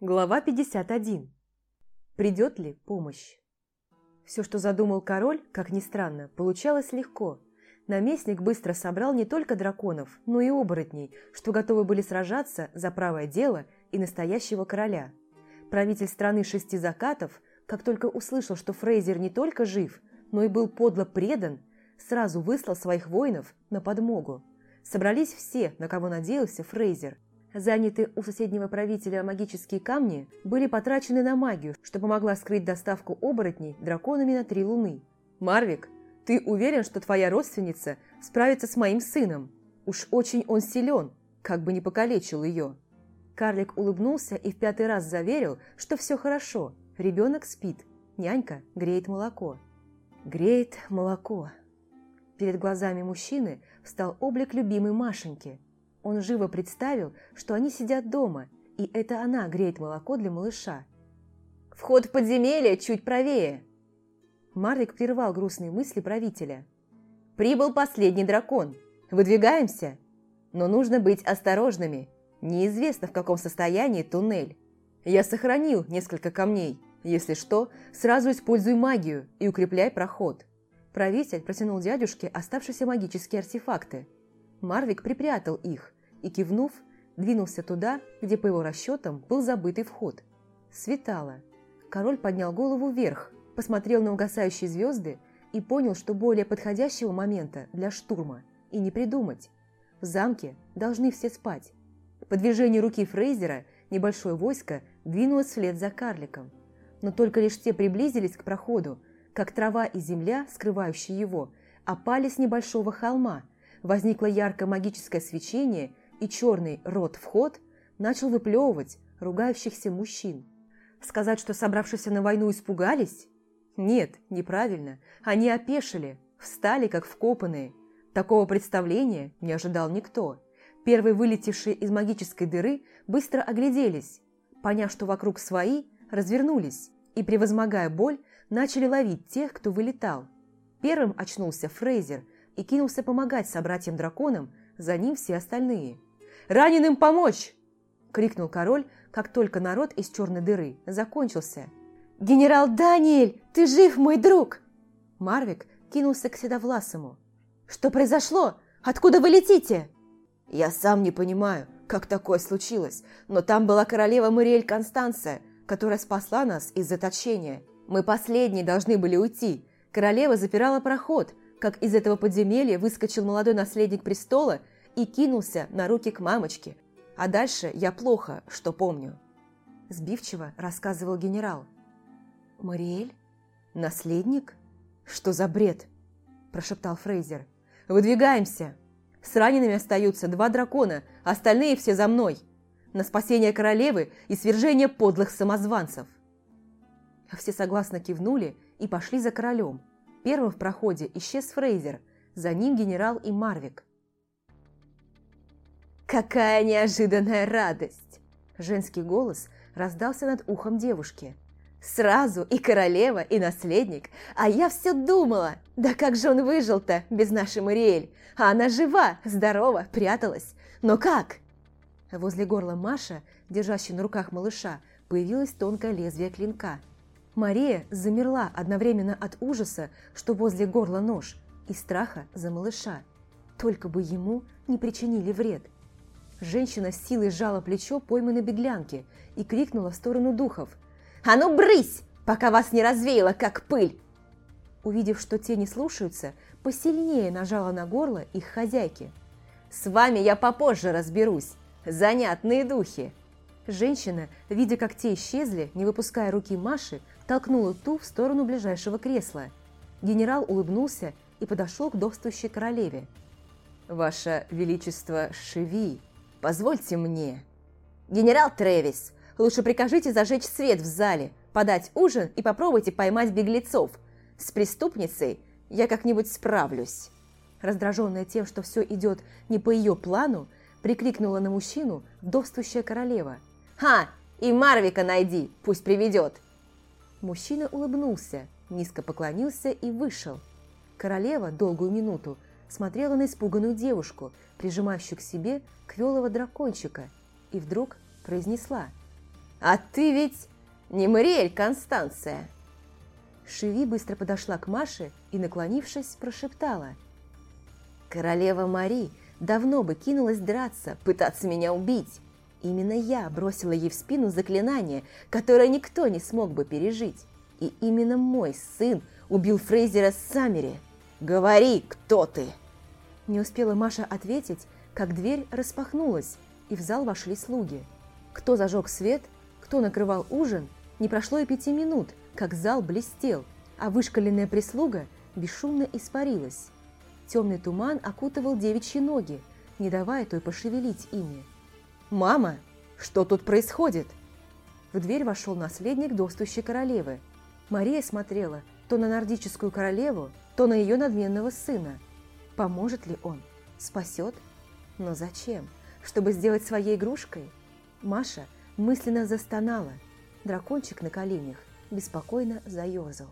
Глава 51. Придет ли помощь? Все, что задумал король, как ни странно, получалось легко. Наместник быстро собрал не только драконов, но и оборотней, что готовы были сражаться за правое дело и настоящего короля. Правитель страны шести закатов, как только услышал, что Фрейзер не только жив, но и был подло предан, сразу выслал своих воинов на подмогу. Собрались все, на кого надеялся Фрейзер. Занятые у соседнего правителя магические камни были потрачены на магию, что помогла скрыть доставку оборотней драконами на три луны. «Марвик, ты уверен, что твоя родственница справится с моим сыном? Уж очень он силен, как бы не покалечил ее». Карлик улыбнулся и в пятый раз заверил, что все хорошо, ребенок спит, нянька греет молоко. Греет молоко. Перед глазами мужчины встал облик любимой Машеньки. Он живо представил, что они сидят дома, и это она греет молоко для малыша. «Вход в подземелье чуть правее!» Марлик прервал грустные мысли правителя. «Прибыл последний дракон. Выдвигаемся? Но нужно быть осторожными. Неизвестно, в каком состоянии туннель. Я сохранил несколько камней. Если что, сразу используй магию и укрепляй проход». Правитель протянул дядюшке оставшиеся магические артефакты. Марвик припрятал их и, кивнув, двинулся туда, где, по его расчетам, был забытый вход. Светало. Король поднял голову вверх, посмотрел на угасающие звезды и понял, что более подходящего момента для штурма и не придумать. В замке должны все спать. По движению руки Фрейзера небольшое войско двинулось вслед за карликом. Но только лишь те приблизились к проходу, как трава и земля, скрывающие его, опали с небольшого холма, возникло яркое магическое свечение, и черный рот-вход начал выплевывать ругающихся мужчин. Сказать, что собравшиеся на войну испугались? Нет, неправильно. Они опешили, встали как вкопанные. Такого представления не ожидал никто. Первые вылетевшие из магической дыры быстро огляделись. Поняв, что вокруг свои, развернулись и, превозмогая боль, начали ловить тех, кто вылетал. Первым очнулся Фрейзер и кинулся помогать собратьям-драконам, за ним все остальные. «Раненым помочь!» – крикнул король, как только народ из черной дыры закончился. «Генерал Даниэль, ты жив, мой друг!» Марвик кинулся к Седовласому. «Что произошло? Откуда вы летите?» «Я сам не понимаю, как такое случилось, но там была королева Мариэль Констанция, которая спасла нас из заточения. Мы последние должны были уйти. Королева запирала проход, как из этого подземелья выскочил молодой наследник престола и кинулся на руки к мамочке. А дальше я плохо, что помню. Сбивчиво рассказывал генерал. «Мариэль? Наследник? Что за бред?» Прошептал Фрейзер. «Выдвигаемся! С ранеными остаются два дракона, остальные все за мной!» на спасение королевы и свержение подлых самозванцев. Все согласно кивнули и пошли за королем. Первым в проходе исчез Фрейзер, за ним генерал и Марвик. «Какая неожиданная радость!» Женский голос раздался над ухом девушки. «Сразу и королева, и наследник, а я все думала, да как же он выжил-то без нашей Мариэль, а она жива, здорова, пряталась, но как?» Возле горла Маша, держащей на руках малыша, появилось тонкое лезвие клинка. Мария замерла одновременно от ужаса, что возле горла нож, и страха за малыша. Только бы ему не причинили вред. Женщина с силой сжала плечо пойманной беглянки и крикнула в сторону духов. «А ну брысь, пока вас не развеяло, как пыль!» Увидев, что те не слушаются, посильнее нажала на горло их хозяйки. «С вами я попозже разберусь. Занятные духи!» Женщина, видя, как те исчезли, не выпуская руки Маши, толкнула ту в сторону ближайшего кресла. Генерал улыбнулся и подошел к довствующей королеве. «Ваше Величество Шеви, позвольте мне». «Генерал Тревис, лучше прикажите зажечь свет в зале, подать ужин и попробуйте поймать беглецов. С преступницей я как-нибудь справлюсь». Раздраженная тем, что все идет не по ее плану, прикрикнула на мужчину вдовствующая королева. «Ха! И Марвика найди, пусть приведет!» Мужчина улыбнулся, низко поклонился и вышел. Королева долгую минуту смотрела на испуганную девушку, прижимающую к себе квелого дракончика, и вдруг произнесла. «А ты ведь не Мариэль Констанция!» Шеви быстро подошла к Маше и, наклонившись, прошептала. «Королева Мари давно бы кинулась драться, пытаться меня убить. Именно я бросила ей в спину заклинание, которое никто не смог бы пережить. И именно мой сын убил Фрейзера Саммери. Говори, кто ты!» Не успела Маша ответить, как дверь распахнулась, и в зал вошли слуги. Кто зажег свет, кто накрывал ужин, не прошло и пяти минут, как зал блестел, а вышкаленная прислуга бесшумно испарилась. Темный туман окутывал девичьи ноги, не давая той пошевелить ими. «Мама, что тут происходит?» В дверь вошел наследник достущей королевы. Мария смотрела то на нордическую королеву, то на ее надменного сына. Поможет ли он? Спасет? Но зачем? Чтобы сделать своей игрушкой? Маша мысленно застонала. Дракончик на коленях беспокойно заерзал.